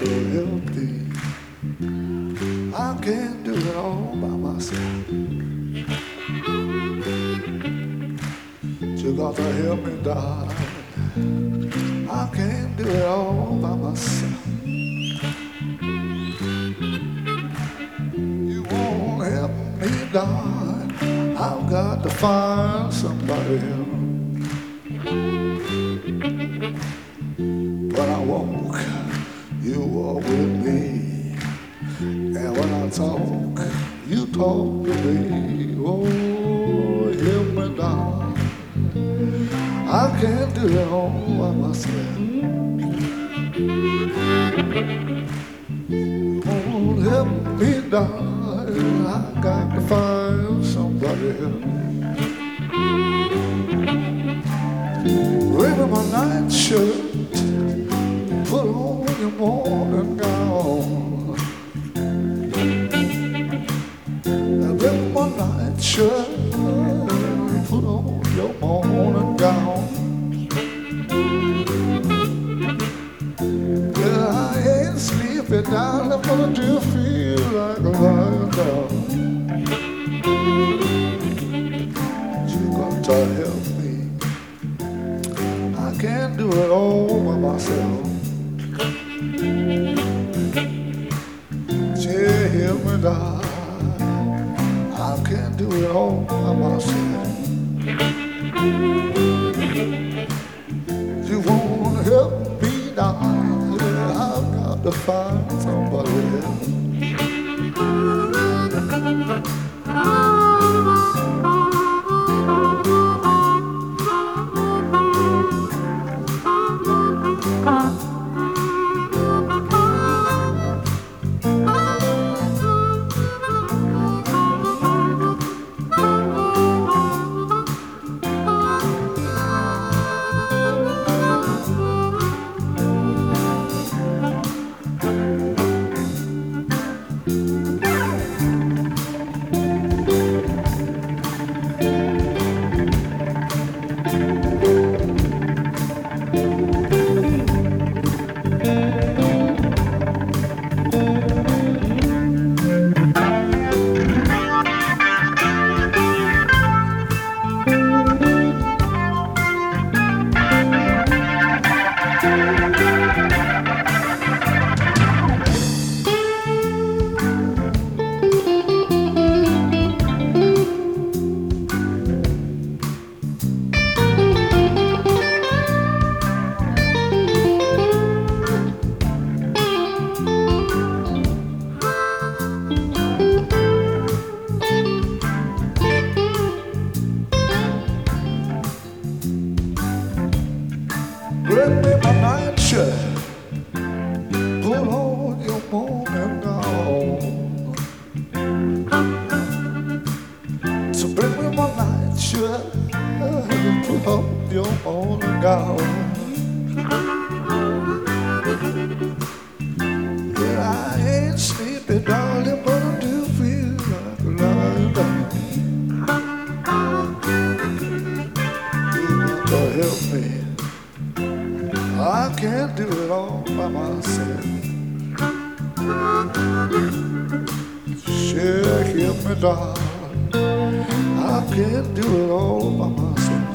to help thee. I can't do it all by myself. You gotta help me, darling. I can't do it all by myself. You won't help me, darling. I've got to find somebody else. But I won't you are with me. And when I talk, you talk to me. Oh, help me, darling. I can't do it all by myself. Oh, help me, darling. I got to find somebody else. Wear my nightshirt, morning gown. Wear my nightshirt, put on your morning gown. Yeah, I ain't sleeping darling, but I do feel like a lying down. You got to help me. I can't do it all by myself. Me, darling. I can't do it all by myself. You won't help me, darling. I've got to find somebody else. Nightshirt. Your. Yeah, I ain't sleeping, darling, but I do feel like a help me. I can't do it all by myself. Share, help me, darling can't do it all by myself.